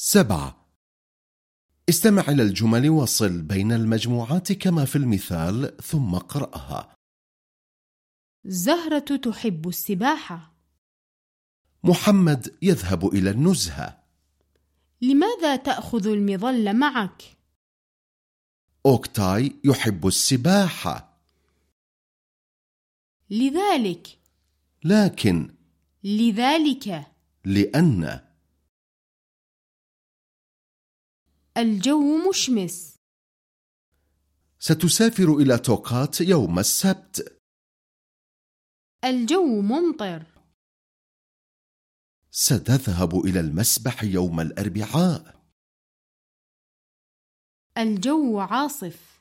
سبعة. استمع إلى الجمل وصل بين المجموعات كما في المثال ثم اقرأها. زهرة تحب السباحة. محمد يذهب إلى النزهة. لماذا تأخذ المظلة معك؟ أوكتاي يحب السباحة. لذلك. لكن. لذلك. لأن. الجو مشمس. ستسافر إلى توقات يوم السبت. الجو ممطر. ستذهب إلى المسبح يوم الأربعاء. الجو عاصف.